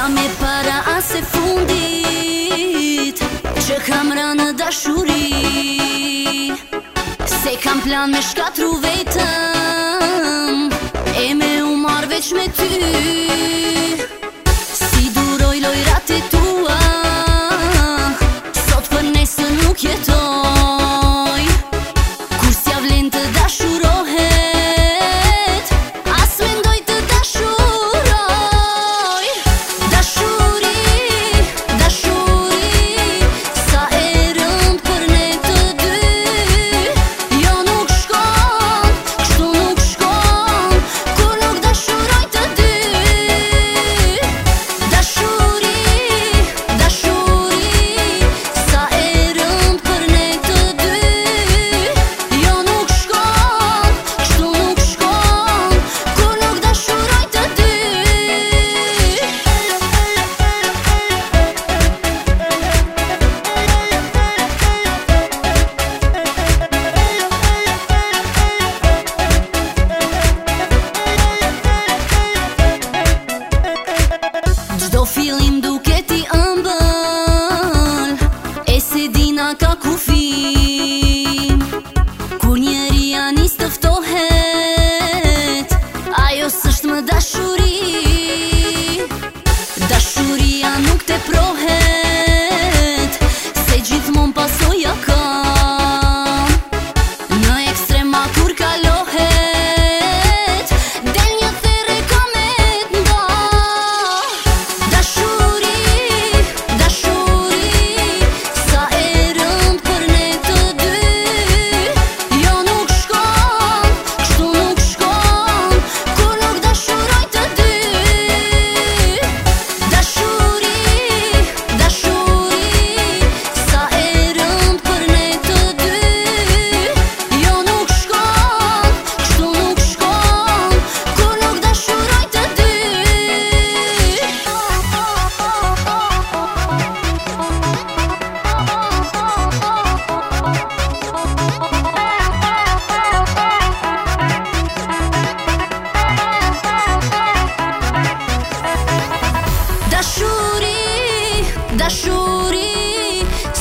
Jam e para as e fundit Që kam ranë në dashuri Se kam plan me shkatru vetën ka kufi Kur njeri anis të Ajo sështë më dashuri Dashuria nuk te pro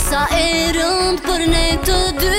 sa e rënd për ne të dy